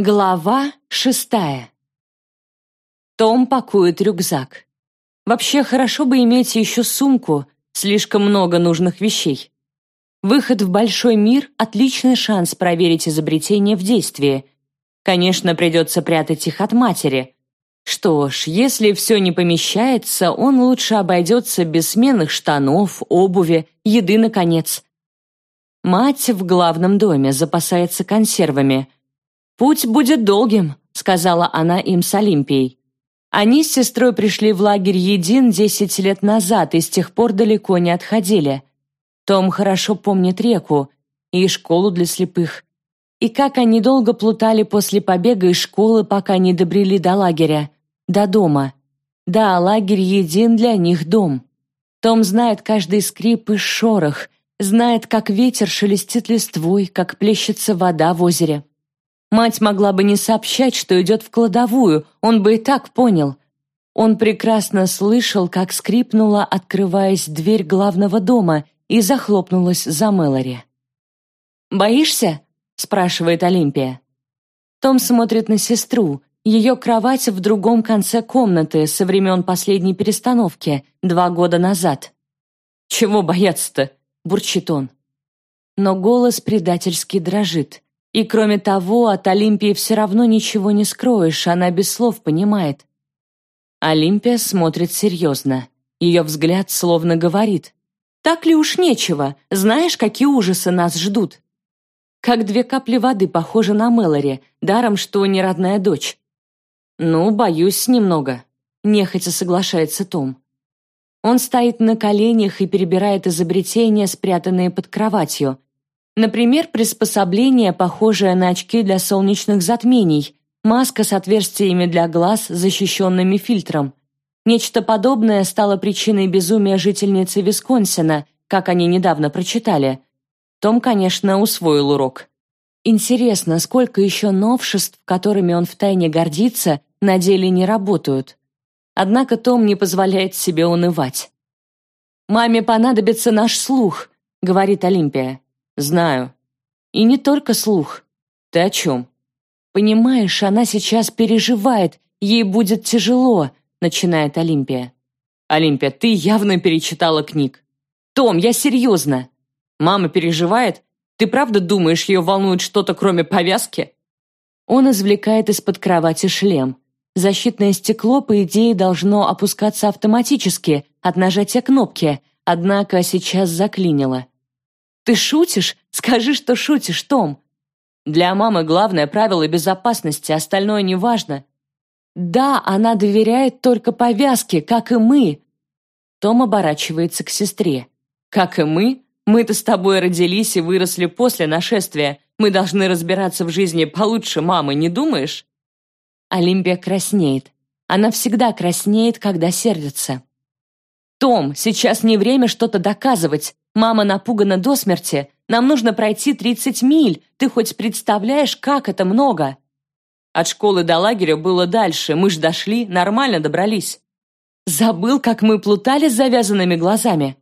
Глава шестая. Том пакует рюкзак. Вообще хорошо бы иметь еще сумку, слишком много нужных вещей. Выход в большой мир – отличный шанс проверить изобретение в действии. Конечно, придется прятать их от матери. Что ж, если все не помещается, он лучше обойдется без сменных штанов, обуви, еды, наконец. Мать в главном доме запасается консервами – «Путь будет долгим», — сказала она им с Олимпией. Они с сестрой пришли в лагерь Един десять лет назад и с тех пор далеко не отходили. Том хорошо помнит реку и школу для слепых. И как они долго плутали после побега из школы, пока не добрели до лагеря, до дома. Да, лагерь един для них дом. Том знает каждый скрип и шорох, знает, как ветер шелестит листвой, как плещется вода в озере. Мать могла бы не сообщать, что идет в кладовую, он бы и так понял. Он прекрасно слышал, как скрипнула, открываясь дверь главного дома, и захлопнулась за Мэлори. «Боишься?» — спрашивает Олимпия. Том смотрит на сестру. Ее кровать в другом конце комнаты со времен последней перестановки, два года назад. «Чего бояться-то?» — бурчит он. Но голос предательски дрожит. И кроме того, от Олимпии все равно ничего не скроешь, она без слов понимает. Олимпия смотрит серьезно. Ее взгляд словно говорит. «Так ли уж нечего? Знаешь, какие ужасы нас ждут?» Как две капли воды похожа на Мэлори, даром, что не родная дочь. «Ну, боюсь немного», — нехотя соглашается Том. Он стоит на коленях и перебирает изобретения, спрятанные под кроватью, Например, приспособление, похожее на очки для солнечных затмений, маска с отверстиями для глаз, защищенными фильтром. Нечто подобное стало причиной безумия жительницы Висконсина, как они недавно прочитали. Том, конечно, усвоил урок. Интересно, сколько еще новшеств, которыми он втайне гордится, на деле не работают. Однако Том не позволяет себе унывать. «Маме понадобится наш слух», — говорит Олимпия. «Знаю. И не только слух. Ты о чем?» «Понимаешь, она сейчас переживает, ей будет тяжело», — начинает Олимпия. «Олимпия, ты явно перечитала книг». «Том, я серьезно». «Мама переживает? Ты правда думаешь, ее волнует что-то, кроме повязки?» Он извлекает из-под кровати шлем. Защитное стекло, по идее, должно опускаться автоматически от нажатия кнопки, однако сейчас заклинило. Ты шутишь? Скажи, что шутишь, Том. Для мамы главное правило безопасности, остальное не важно. Да, она доверяет только повязке, как и мы. Том оборачивается к сестре. Как и мы? Мы-то с тобой родились и выросли после нашествия. Мы должны разбираться в жизни получше мамы, не думаешь? Олимпия краснеет. Она всегда краснеет, когда сердится. «Том, сейчас не время что-то доказывать. Мама напугана до смерти. Нам нужно пройти 30 миль. Ты хоть представляешь, как это много?» От школы до лагеря было дальше. Мы ж дошли, нормально добрались. Забыл, как мы плутали с завязанными глазами.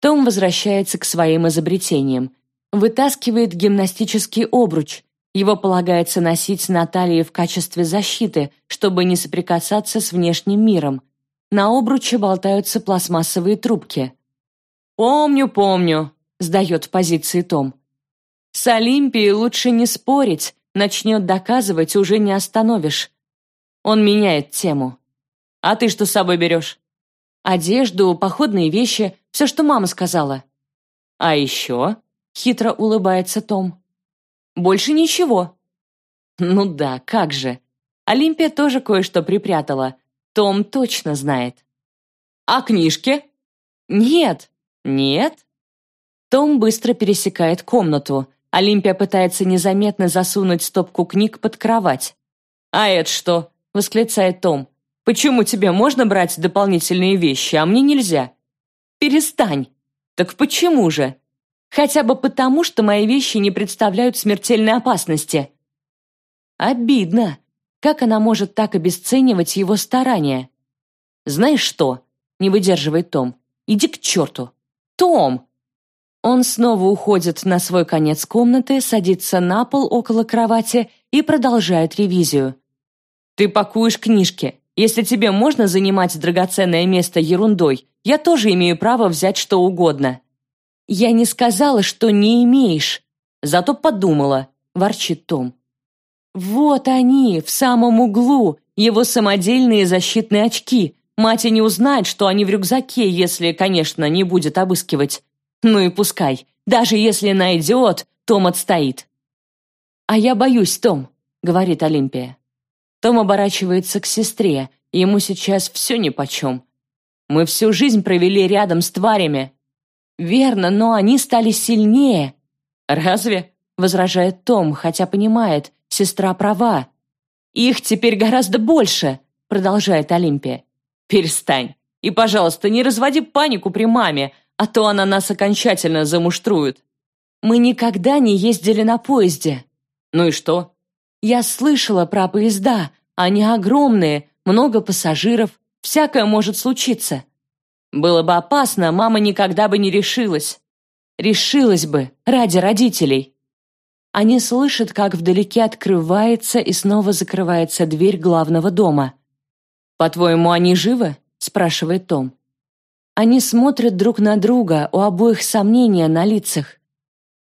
Том возвращается к своим изобретениям. Вытаскивает гимнастический обруч. Его полагается носить на талии в качестве защиты, чтобы не соприкасаться с внешним миром. На обруче болтаются пластмассовые трубки. «Помню, помню», — сдает позиции Том. «С Олимпией лучше не спорить, начнет доказывать, уже не остановишь». Он меняет тему. «А ты что с собой берешь?» «Одежду, походные вещи, все, что мама сказала». «А еще?» — хитро улыбается Том. «Больше ничего». «Ну да, как же. Олимпия тоже кое-что припрятала, том точно знает. «А книжки?» «Нет». «Нет?» Том быстро пересекает комнату. Олимпия пытается незаметно засунуть стопку книг под кровать. «А это что?» — восклицает Том. «Почему тебе можно брать дополнительные вещи, а мне нельзя?» «Перестань!» «Так почему же?» «Хотя бы потому, что мои вещи не представляют смертельной опасности». «Обидно. Как она может так обесценивать его старания? «Знаешь что?» — не выдерживает Том. «Иди к черту!» «Том!» Он снова уходит на свой конец комнаты, садится на пол около кровати и продолжает ревизию. «Ты пакуешь книжки. Если тебе можно занимать драгоценное место ерундой, я тоже имею право взять что угодно». «Я не сказала, что не имеешь. Зато подумала», — ворчит Том. «Вот они, в самом углу, его самодельные защитные очки. Мать и не узнает, что они в рюкзаке, если, конечно, не будет обыскивать. Ну и пускай. Даже если найдет, Том отстоит. «А я боюсь, Том», — говорит Олимпия. Том оборачивается к сестре, ему сейчас все нипочем. «Мы всю жизнь провели рядом с тварями». «Верно, но они стали сильнее». «Разве?» — возражает Том, хотя понимает, сестра права. «Их теперь гораздо больше», — продолжает Олимпия. «Перестань. И, пожалуйста, не разводи панику при маме, а то она нас окончательно замуштрует. Мы никогда не ездили на поезде. Ну и что? Я слышала про поезда, они огромные, много пассажиров, всякое может случиться. Было бы опасно, мама никогда бы не решилась. Решилась бы, ради родителей. Они слышат, как вдалеке открывается и снова закрывается дверь главного дома. «По-твоему, они живы?» – спрашивает Том. Они смотрят друг на друга, у обоих сомнения на лицах.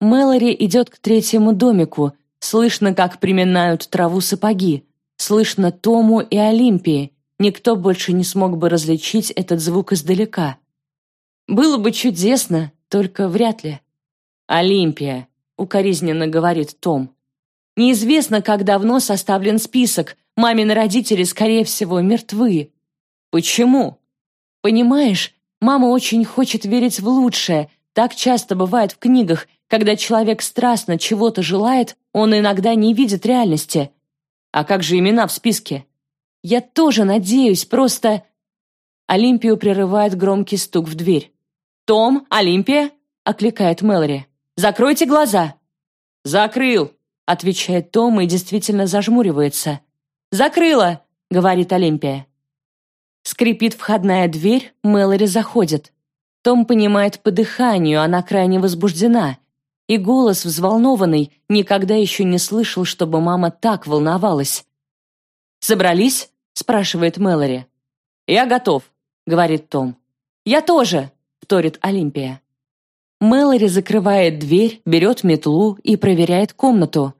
Мэлори идет к третьему домику, слышно, как приминают траву сапоги, слышно Тому и Олимпии, никто больше не смог бы различить этот звук издалека. Было бы чудесно, только вряд ли. «Олимпия», — укоризненно говорит Том. «Неизвестно, как давно составлен список, мамины родители, скорее всего, мертвы». «Почему?» «Понимаешь, Мама очень хочет верить в лучшее. Так часто бывает в книгах, когда человек страстно чего-то желает, он иногда не видит реальности. А как же имена в списке? Я тоже надеюсь, просто... Олимпию прерывает громкий стук в дверь. «Том, Олимпия?» — окликает Мэлори. «Закройте глаза!» «Закрыл!» — отвечает Том и действительно зажмуривается. «Закрыла!» — говорит Олимпия. Скрипит входная дверь, Мэлори заходит. Том понимает по дыханию, она крайне возбуждена. И голос взволнованный, никогда еще не слышал, чтобы мама так волновалась. «Собрались?» — спрашивает Мэлори. «Я готов», — говорит Том. «Я тоже», — вторит Олимпия. Мэлори закрывает дверь, берет метлу и проверяет комнату.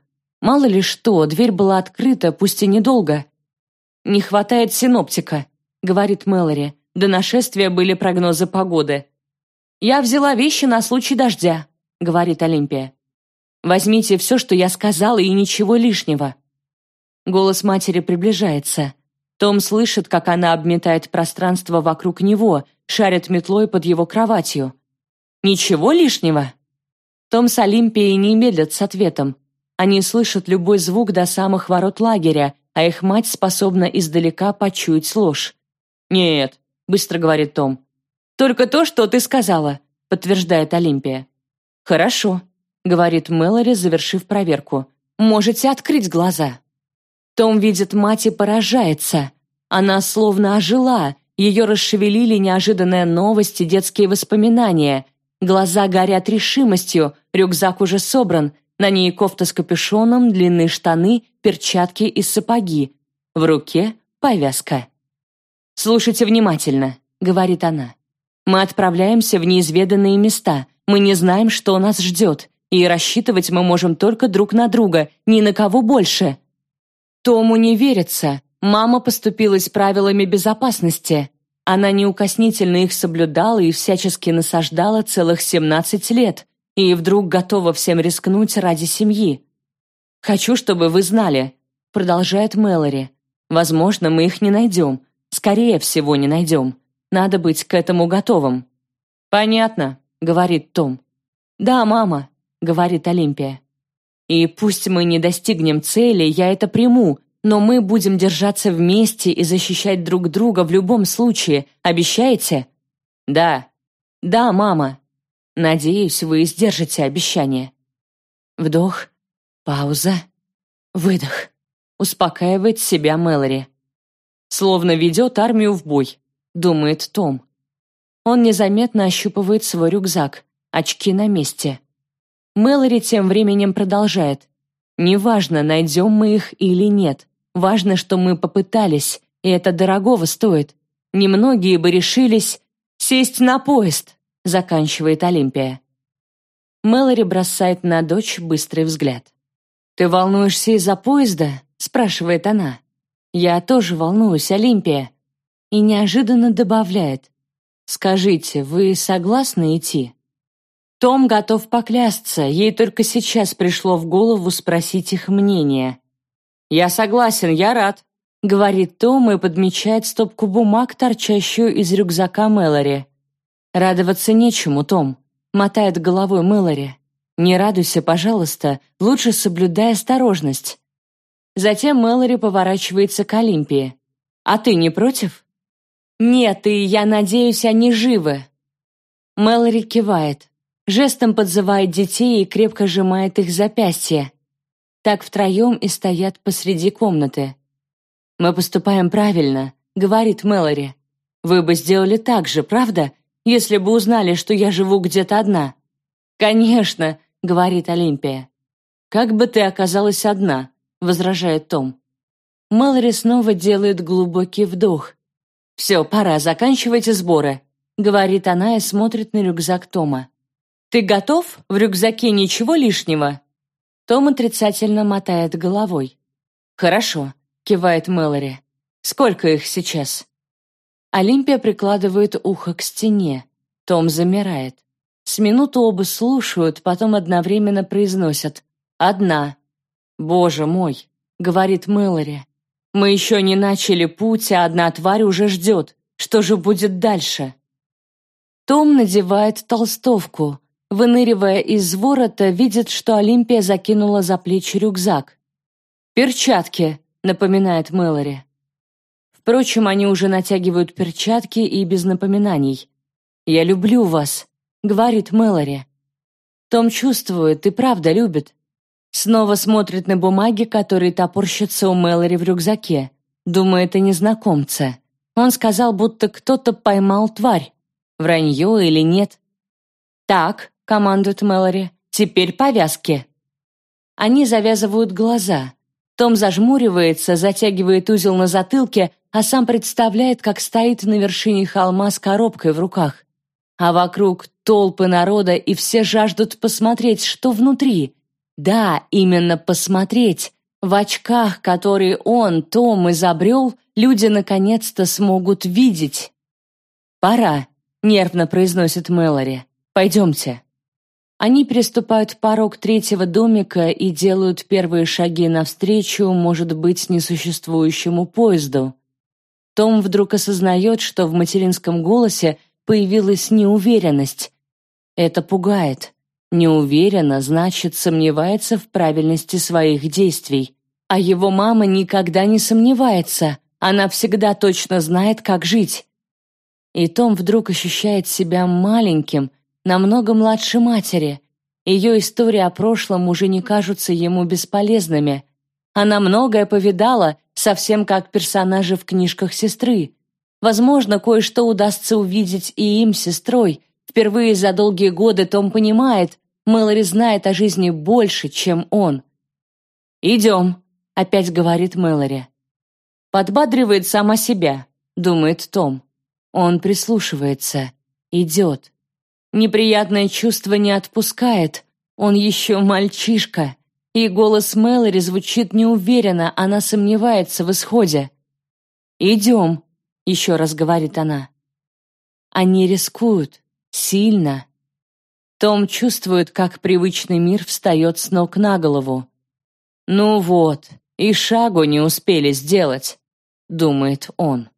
Мало ли что, дверь была открыта, пусть и недолго. Не хватает синоптика говорит Мэлори. До нашествия были прогнозы погоды. «Я взяла вещи на случай дождя», — говорит Олимпия. «Возьмите все, что я сказала, и ничего лишнего». Голос матери приближается. Том слышит, как она обметает пространство вокруг него, шарит метлой под его кроватью. «Ничего лишнего?» Том с Олимпией не медлят с ответом. Они слышат любой звук до самых ворот лагеря, а их мать способна издалека почуять ложь. «Нет», — быстро говорит Том. «Только то, что ты сказала», — подтверждает Олимпия. «Хорошо», — говорит Мэлори, завершив проверку. «Можете открыть глаза». Том видит мать и поражается. Она словно ожила, ее расшевелили неожиданные новости, детские воспоминания. Глаза горят решимостью, рюкзак уже собран, на ней кофта с капюшоном, длинные штаны, перчатки и сапоги. В руке повязка. «Слушайте внимательно», — говорит она. «Мы отправляемся в неизведанные места. Мы не знаем, что нас ждет, и рассчитывать мы можем только друг на друга, ни на кого больше». Тому не верится. Мама поступилась правилами безопасности. Она неукоснительно их соблюдала и всячески насаждала целых 17 лет, и вдруг готова всем рискнуть ради семьи. «Хочу, чтобы вы знали», — продолжает Мэлори. «Возможно, мы их не найдем, Скорее всего, не найдем. Надо быть к этому готовым». «Понятно», — говорит Том. «Да, мама», — говорит Олимпия. «И пусть мы не достигнем цели, я это приму, но мы будем держаться вместе и защищать друг друга в любом случае. Обещаете?» «Да». «Да, мама». «Надеюсь, вы сдержите обещание». Вдох, пауза, выдох. Успокаивает себя Мэлори. Словно ведет армию в бой, думает Том. Он незаметно ощупывает свой рюкзак. очки на месте. Мэлори тем временем продолжает. «Неважно, найдем мы их или нет. Важно, что мы попытались, и это дорогого стоит. Немногие бы решились сесть на поезд», заканчивает Олимпия. Мэлори бросает на дочь быстрый взгляд. «Ты волнуешься из-за поезда?» спрашивает она. «Я тоже волнуюсь, Олимпия». И неожиданно добавляет. «Скажите, вы согласны идти?» Том готов поклясться, ей только сейчас пришло в голову спросить их мнение. «Я согласен, я рад», — говорит Том и подмечает стопку бумаг, торчащую из рюкзака Мэлори. «Радоваться нечему, Том», — мотает головой Мэлори. «Не радуйся, пожалуйста, лучше соблюдай осторожность». Затем Мэлори поворачивается к Олимпии. «А ты не против?» «Нет, и я надеюсь, они живы». Мэлори кивает, жестом подзывает детей и крепко сжимает их запястья. Так втроем и стоят посреди комнаты. «Мы поступаем правильно», — говорит Мэлори. «Вы бы сделали так же, правда, если бы узнали, что я живу где-то одна?» «Конечно», — говорит Олимпия. «Как бы ты оказалась одна?» — возражает Том. Мэлори снова делает глубокий вдох. «Все, пора, заканчивайте сборы», — говорит она и смотрит на рюкзак Тома. «Ты готов? В рюкзаке ничего лишнего?» Том отрицательно мотает головой. «Хорошо», — кивает Мэлори. «Сколько их сейчас?» Олимпия прикладывает ухо к стене. Том замирает. С минуту оба слушают, потом одновременно произносят «Одна». «Боже мой», — говорит Мэлори. Мы еще не начали путь, а одна тварь уже ждет. Что же будет дальше? Том надевает толстовку. Выныривая из ворота, видит, что Олимпия закинула за плечи рюкзак. «Перчатки», — напоминает Мэлори. Впрочем, они уже натягивают перчатки и без напоминаний. «Я люблю вас», — говорит Мэлори. Том чувствует и правда любит. Снова смотрит на бумаги, которые топорщатся у Мэлори в рюкзаке. Думает о незнакомце. Он сказал, будто кто-то поймал тварь. Вранье или нет? «Так», — командует Мэлори, — «теперь повязки». Они завязывают глаза. Том зажмуривается, затягивает узел на затылке, а сам представляет, как стоит на вершине холма с коробкой в руках. А вокруг толпы народа, и все жаждут посмотреть, что внутри. Да, именно посмотреть. В очках, которые он, Том, изобрел, люди наконец-то смогут видеть. «Пора», — нервно произносит Мэлори. «Пойдемте». Они переступают порог третьего домика и делают первые шаги навстречу, может быть, несуществующему поезду. Том вдруг осознает, что в материнском голосе появилась неуверенность. Это пугает. Не уверена, значит, сомневается в правильности своих действий. А его мама никогда не сомневается, она всегда точно знает, как жить. И Том вдруг ощущает себя маленьким, намного младше матери. Ее история о прошлом уже не кажутся ему бесполезными. Она многое повидала, совсем как персонажи в книжках сестры. Возможно, кое-что удастся увидеть и им, сестрой. Впервые за долгие годы Том понимает, Мэлори знает о жизни больше, чем он. «Идем», — опять говорит Мэлори. Подбадривает сама себя, думает Том. Он прислушивается, идет. Неприятное чувство не отпускает, он еще мальчишка. И голос Мэлори звучит неуверенно, она сомневается в исходе. «Идем», — еще раз говорит она. Они рискуют, сильно. Том чувствует, как привычный мир встает с ног на голову. «Ну вот, и шагу не успели сделать», — думает он.